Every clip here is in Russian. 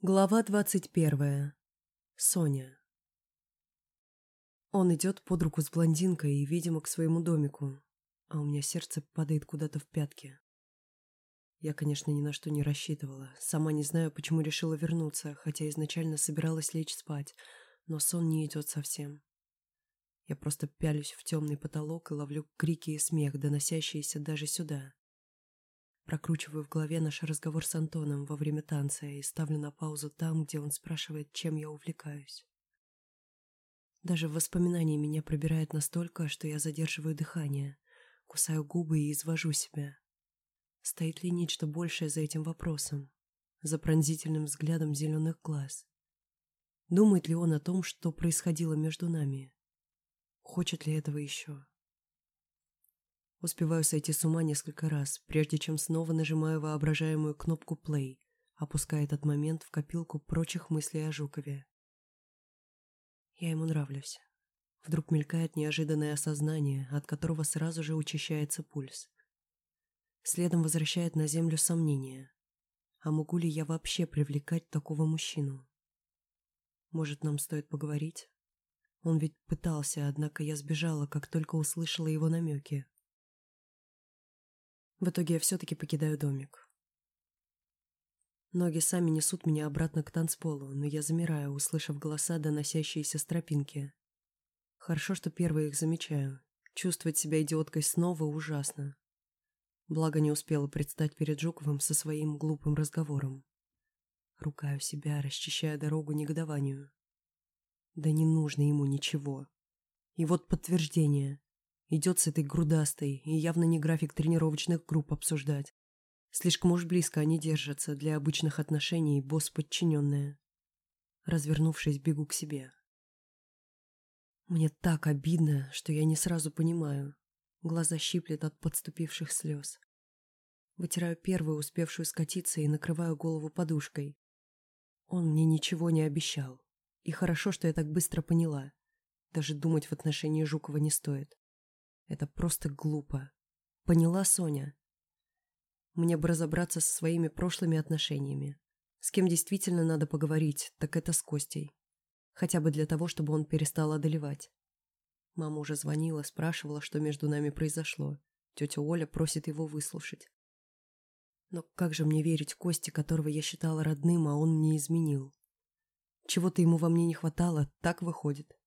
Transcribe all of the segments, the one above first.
Глава двадцать первая. Соня. Он идет под руку с блондинкой и, видимо, к своему домику, а у меня сердце падает куда-то в пятки. Я, конечно, ни на что не рассчитывала. Сама не знаю, почему решила вернуться, хотя изначально собиралась лечь спать, но сон не идет совсем. Я просто пялюсь в темный потолок и ловлю крики и смех, доносящиеся даже сюда. Прокручиваю в голове наш разговор с Антоном во время танца и ставлю на паузу там, где он спрашивает, чем я увлекаюсь. Даже в воспоминании меня пробирает настолько, что я задерживаю дыхание, кусаю губы и извожу себя. Стоит ли нечто большее за этим вопросом, за пронзительным взглядом зеленых глаз? Думает ли он о том, что происходило между нами? Хочет ли этого еще? Успеваю сойти с ума несколько раз, прежде чем снова нажимаю воображаемую кнопку play, опуская этот момент в копилку прочих мыслей о Жукове. Я ему нравлюсь. Вдруг мелькает неожиданное осознание, от которого сразу же учащается пульс. Следом возвращает на землю сомнения. А могу ли я вообще привлекать такого мужчину? Может, нам стоит поговорить? Он ведь пытался, однако я сбежала, как только услышала его намеки. В итоге я все-таки покидаю домик. Ноги сами несут меня обратно к танцполу, но я замираю, услышав голоса, доносящиеся с тропинки. Хорошо, что первые их замечаю. Чувствовать себя идиоткой снова ужасно. Благо не успела предстать перед Жуковым со своим глупым разговором. Рукаю себя, расчищая дорогу негодованию. Да не нужно ему ничего. И вот подтверждение. Идет с этой грудастой, и явно не график тренировочных групп обсуждать. Слишком уж близко они держатся для обычных отношений босс-подчиненная. Развернувшись, бегу к себе. Мне так обидно, что я не сразу понимаю. Глаза щиплет от подступивших слез. Вытираю первую, успевшую скатиться, и накрываю голову подушкой. Он мне ничего не обещал. И хорошо, что я так быстро поняла. Даже думать в отношении Жукова не стоит. Это просто глупо. Поняла Соня? Мне бы разобраться со своими прошлыми отношениями. С кем действительно надо поговорить, так это с Костей. Хотя бы для того, чтобы он перестал одолевать. Мама уже звонила, спрашивала, что между нами произошло. Тетя Оля просит его выслушать. Но как же мне верить Косте, которого я считала родным, а он мне изменил? Чего-то ему во мне не хватало, так выходит.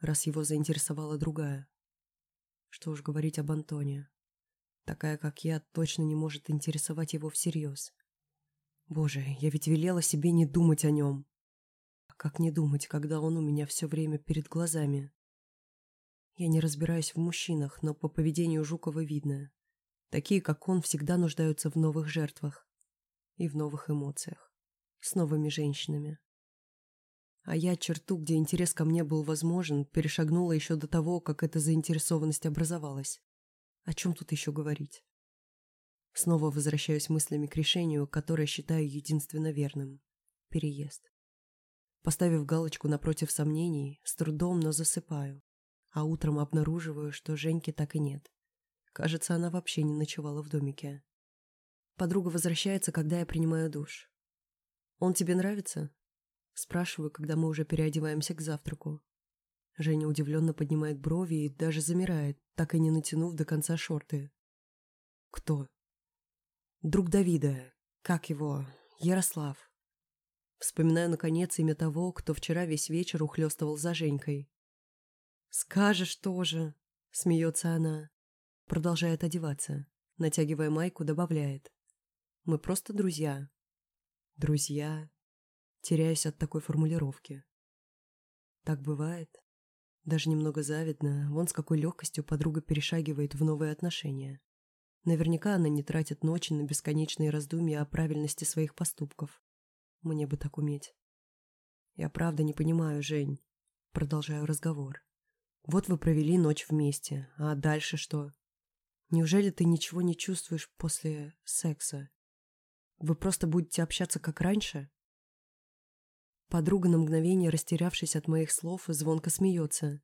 Раз его заинтересовала другая. Что уж говорить об Антоне. Такая, как я, точно не может интересовать его всерьез. Боже, я ведь велела себе не думать о нем. А как не думать, когда он у меня все время перед глазами? Я не разбираюсь в мужчинах, но по поведению Жукова видно. Такие, как он, всегда нуждаются в новых жертвах. И в новых эмоциях. С новыми женщинами. А я черту, где интерес ко мне был возможен, перешагнула еще до того, как эта заинтересованность образовалась. О чем тут еще говорить? Снова возвращаюсь мыслями к решению, которое считаю единственно верным. Переезд. Поставив галочку напротив сомнений, с трудом, но засыпаю. А утром обнаруживаю, что Женьки так и нет. Кажется, она вообще не ночевала в домике. Подруга возвращается, когда я принимаю душ. «Он тебе нравится?» Спрашиваю, когда мы уже переодеваемся к завтраку. Женя удивленно поднимает брови и даже замирает, так и не натянув до конца шорты. «Кто?» «Друг Давида. Как его? Ярослав». Вспоминаю, наконец, имя того, кто вчера весь вечер ухлёстывал за Женькой. «Скажешь тоже», — смеется она. Продолжает одеваться. Натягивая майку, добавляет. «Мы просто друзья». «Друзья», теряясь от такой формулировки. Так бывает. Даже немного завидно, вон с какой легкостью подруга перешагивает в новые отношения. Наверняка она не тратит ночи на бесконечные раздумья о правильности своих поступков. Мне бы так уметь. Я правда не понимаю, Жень. Продолжаю разговор. Вот вы провели ночь вместе, а дальше что? Неужели ты ничего не чувствуешь после секса? Вы просто будете общаться как раньше? Подруга на мгновение, растерявшись от моих слов, звонко смеется.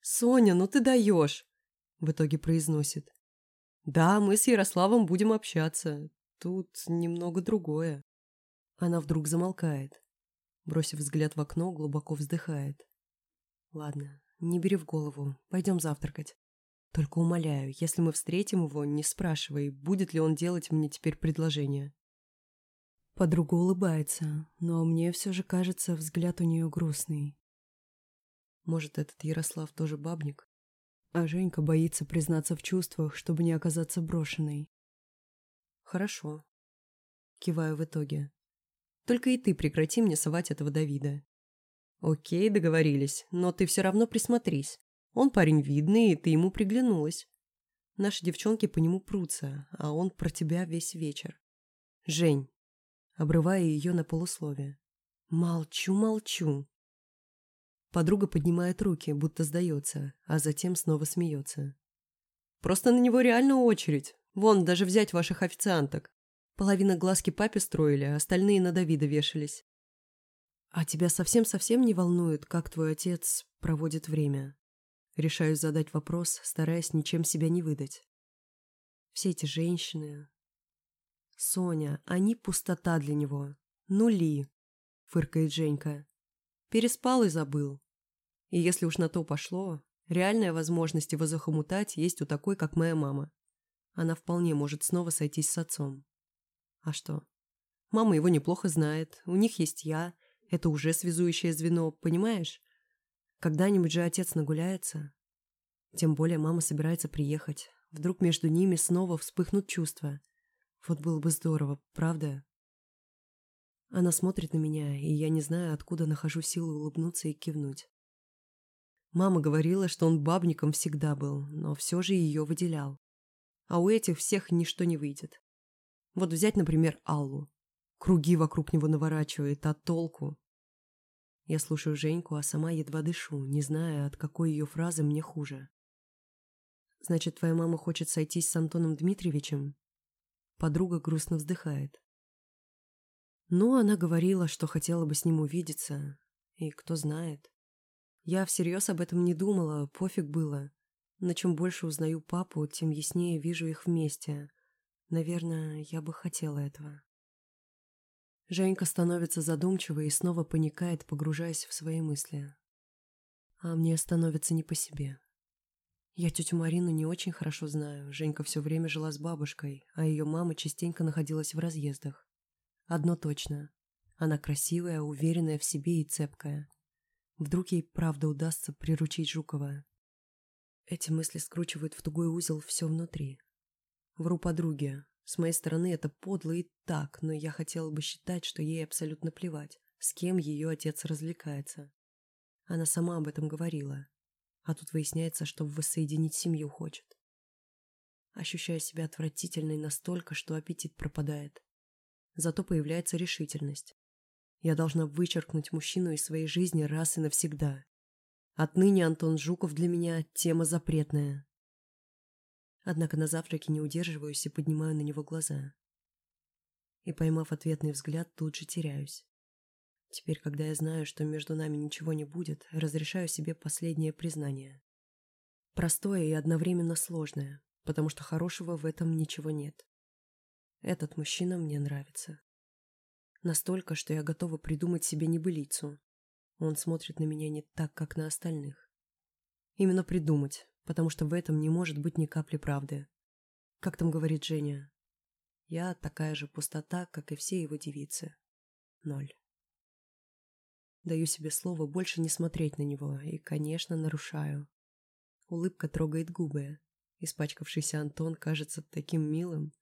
«Соня, ну ты даешь!» В итоге произносит. «Да, мы с Ярославом будем общаться. Тут немного другое». Она вдруг замолкает. Бросив взгляд в окно, глубоко вздыхает. Ладно, не бери в голову, пойдем завтракать. Только умоляю, если мы встретим его, не спрашивай, будет ли он делать мне теперь предложение. Подруга улыбается, но мне все же кажется, взгляд у нее грустный. Может, этот Ярослав тоже бабник? А Женька боится признаться в чувствах, чтобы не оказаться брошенной. Хорошо. Киваю в итоге. Только и ты прекрати мне совать этого Давида. Окей, договорились, но ты все равно присмотрись. Он парень видный, и ты ему приглянулась. Наши девчонки по нему прутся, а он про тебя весь вечер. Жень, обрывая ее на полусловие. Молчу, молчу. Подруга поднимает руки, будто сдается, а затем снова смеется. Просто на него реально очередь. Вон, даже взять ваших официанток. Половина глазки папе строили, а остальные на Давида вешались. А тебя совсем-совсем не волнует, как твой отец проводит время? Решаю задать вопрос, стараясь ничем себя не выдать. Все эти женщины... Соня, они пустота для него. Нули, фыркает Женька. Переспал и забыл. И если уж на то пошло, реальная возможность его захомутать есть у такой, как моя мама. Она вполне может снова сойтись с отцом. А что? Мама его неплохо знает, у них есть я, это уже связующее звено, понимаешь? Когда-нибудь же отец нагуляется. Тем более мама собирается приехать. Вдруг между ними снова вспыхнут чувства. Вот было бы здорово, правда? Она смотрит на меня, и я не знаю, откуда нахожу силы улыбнуться и кивнуть. Мама говорила, что он бабником всегда был, но все же ее выделял. А у этих всех ничто не выйдет. Вот взять, например, Аллу. Круги вокруг него наворачивает, а толку? Я слушаю Женьку, а сама едва дышу, не зная, от какой ее фразы мне хуже. «Значит, твоя мама хочет сойтись с Антоном Дмитриевичем?» Подруга грустно вздыхает. Ну, она говорила, что хотела бы с ним увидеться. И кто знает. Я всерьез об этом не думала, пофиг было. На чем больше узнаю папу, тем яснее вижу их вместе. Наверное, я бы хотела этого. Женька становится задумчивой и снова паникает, погружаясь в свои мысли. А мне становится не по себе. Я тетю Марину не очень хорошо знаю. Женька все время жила с бабушкой, а ее мама частенько находилась в разъездах. Одно точно. Она красивая, уверенная в себе и цепкая. Вдруг ей правда удастся приручить Жукова. Эти мысли скручивают в тугой узел все внутри. Вру подруге, с моей стороны это подло и так, но я хотела бы считать, что ей абсолютно плевать, с кем ее отец развлекается. Она сама об этом говорила. А тут выясняется, что воссоединить семью хочет. Ощущаю себя отвратительной настолько, что аппетит пропадает. Зато появляется решительность. Я должна вычеркнуть мужчину из своей жизни раз и навсегда. Отныне Антон Жуков для меня тема запретная. Однако на завтраке не удерживаюсь и поднимаю на него глаза. И, поймав ответный взгляд, тут же теряюсь. Теперь, когда я знаю, что между нами ничего не будет, разрешаю себе последнее признание. Простое и одновременно сложное, потому что хорошего в этом ничего нет. Этот мужчина мне нравится. Настолько, что я готова придумать себе небылицу. Он смотрит на меня не так, как на остальных. Именно придумать, потому что в этом не может быть ни капли правды. Как там говорит Женя? Я такая же пустота, как и все его девицы. Ноль. Даю себе слово больше не смотреть на него, и, конечно, нарушаю. Улыбка трогает губы. Испачкавшийся Антон кажется таким милым,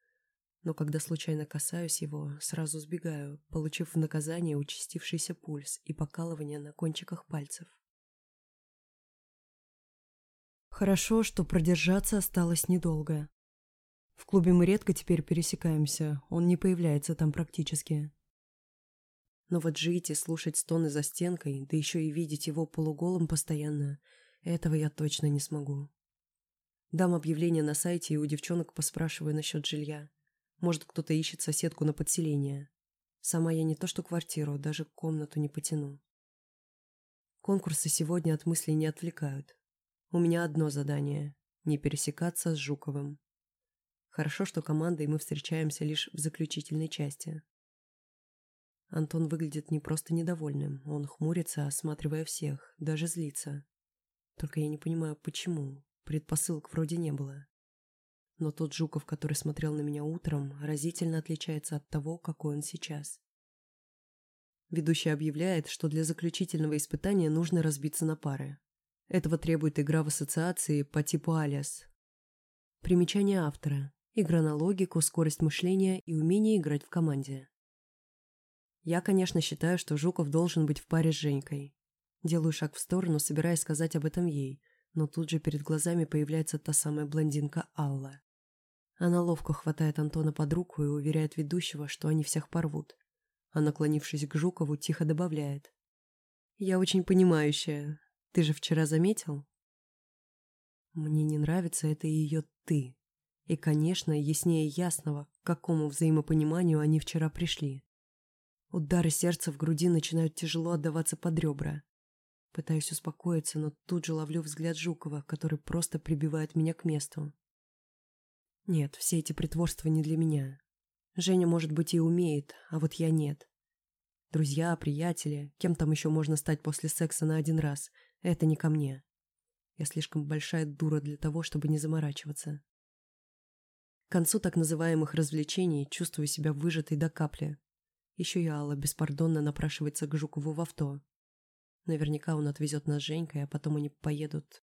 но когда случайно касаюсь его, сразу сбегаю, получив в наказание участившийся пульс и покалывание на кончиках пальцев. Хорошо, что продержаться осталось недолго. В клубе мы редко теперь пересекаемся, он не появляется там практически. Но вот жить и слушать стоны за стенкой, да еще и видеть его полуголым постоянно, этого я точно не смогу. Дам объявление на сайте и у девчонок поспрашиваю насчет жилья. Может, кто-то ищет соседку на подселение. Сама я не то что квартиру, даже комнату не потяну. Конкурсы сегодня от мыслей не отвлекают. У меня одно задание – не пересекаться с Жуковым. Хорошо, что командой мы встречаемся лишь в заключительной части. Антон выглядит не просто недовольным, он хмурится, осматривая всех, даже злится. Только я не понимаю, почему. Предпосылок вроде не было. Но тот Жуков, который смотрел на меня утром, разительно отличается от того, какой он сейчас. Ведущий объявляет, что для заключительного испытания нужно разбиться на пары. Этого требует игра в ассоциации по типу алиас. Примечание автора. Игра на логику, скорость мышления и умение играть в команде. Я, конечно, считаю, что Жуков должен быть в паре с Женькой. Делаю шаг в сторону, собираясь сказать об этом ей, но тут же перед глазами появляется та самая блондинка Алла. Она ловко хватает Антона под руку и уверяет ведущего, что они всех порвут. А наклонившись к Жукову, тихо добавляет. «Я очень понимающая. Ты же вчера заметил?» Мне не нравится это ее «ты». И, конечно, яснее ясного, к какому взаимопониманию они вчера пришли. Удары сердца в груди начинают тяжело отдаваться под ребра. Пытаюсь успокоиться, но тут же ловлю взгляд Жукова, который просто прибивает меня к месту. Нет, все эти притворства не для меня. Женя, может быть, и умеет, а вот я нет. Друзья, приятели, кем там еще можно стать после секса на один раз, это не ко мне. Я слишком большая дура для того, чтобы не заморачиваться. К концу так называемых развлечений чувствую себя выжатой до капли. Еще и Алла беспардонно напрашивается к Жукову в авто. Наверняка он отвезет нас с Женькой, а потом они поедут...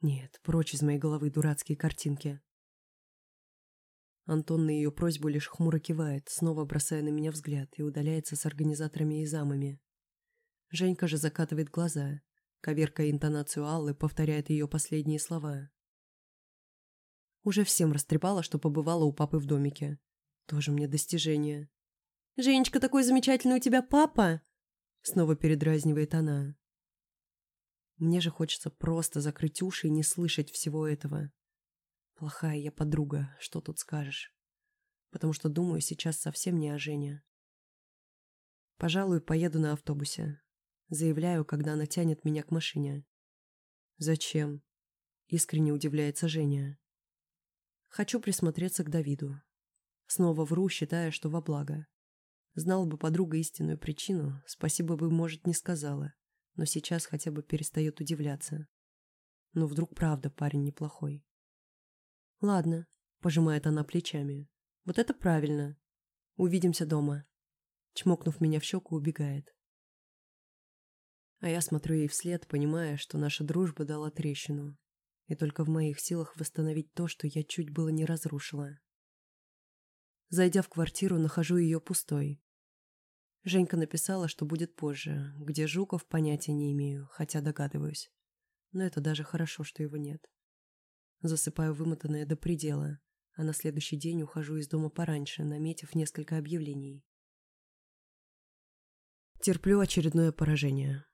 Нет, прочь из моей головы дурацкие картинки. Антон на ее просьбу лишь хмуро кивает, снова бросая на меня взгляд, и удаляется с организаторами и замами. Женька же закатывает глаза, коверкая интонацию Аллы, повторяет ее последние слова. Уже всем растрепала, что побывала у папы в домике. Тоже мне достижение. «Женечка, такой замечательный у тебя папа!» Снова передразнивает она. Мне же хочется просто закрыть уши и не слышать всего этого. Плохая я подруга, что тут скажешь. Потому что думаю сейчас совсем не о Жене. Пожалуй, поеду на автобусе. Заявляю, когда она тянет меня к машине. «Зачем?» — искренне удивляется Женя. «Хочу присмотреться к Давиду. Снова вру, считая, что во благо. Знала бы подруга истинную причину, спасибо бы, может, не сказала, но сейчас хотя бы перестает удивляться. Но вдруг правда парень неплохой. «Ладно», — пожимает она плечами. «Вот это правильно. Увидимся дома». Чмокнув меня в щеку, убегает. А я смотрю ей вслед, понимая, что наша дружба дала трещину. И только в моих силах восстановить то, что я чуть было не разрушила. Зайдя в квартиру, нахожу ее пустой. Женька написала, что будет позже, где Жуков понятия не имею, хотя догадываюсь. Но это даже хорошо, что его нет. Засыпаю вымотанная до предела, а на следующий день ухожу из дома пораньше, наметив несколько объявлений. Терплю очередное поражение.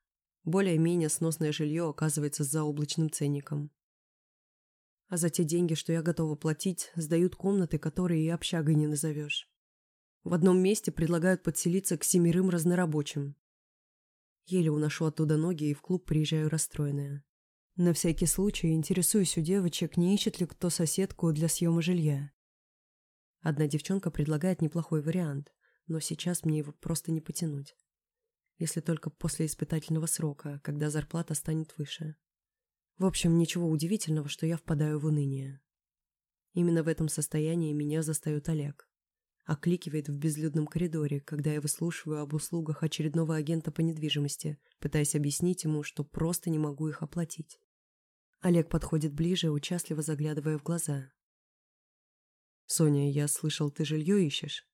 Более-менее сносное жилье оказывается за облачным ценником. А за те деньги, что я готова платить, сдают комнаты, которые и общагой не назовешь. В одном месте предлагают подселиться к семерым разнорабочим. Еле уношу оттуда ноги и в клуб приезжаю расстроенная. На всякий случай интересуюсь у девочек, не ищет ли кто соседку для съема жилья. Одна девчонка предлагает неплохой вариант, но сейчас мне его просто не потянуть. Если только после испытательного срока, когда зарплата станет выше. В общем, ничего удивительного, что я впадаю в уныние. Именно в этом состоянии меня застает Олег. Окликивает в безлюдном коридоре, когда я выслушиваю об услугах очередного агента по недвижимости, пытаясь объяснить ему, что просто не могу их оплатить. Олег подходит ближе, участливо заглядывая в глаза. «Соня, я слышал, ты жилье ищешь?»